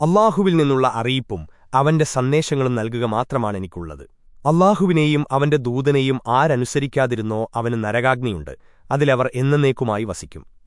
അള്ളാഹുവിൽ നിന്നുള്ള അറിയിപ്പും അവന്റെ സന്ദേശങ്ങളും നൽകുക മാത്രമാണെനിക്കുള്ളത് അള്ളാഹുവിനെയും അവന്റെ ദൂതനെയും ആരനുസരിക്കാതിരുന്നോ അവന് നരകാഗ്നിയുണ്ട്. അതിലവർ എന്നേക്കുമായി വസിക്കും.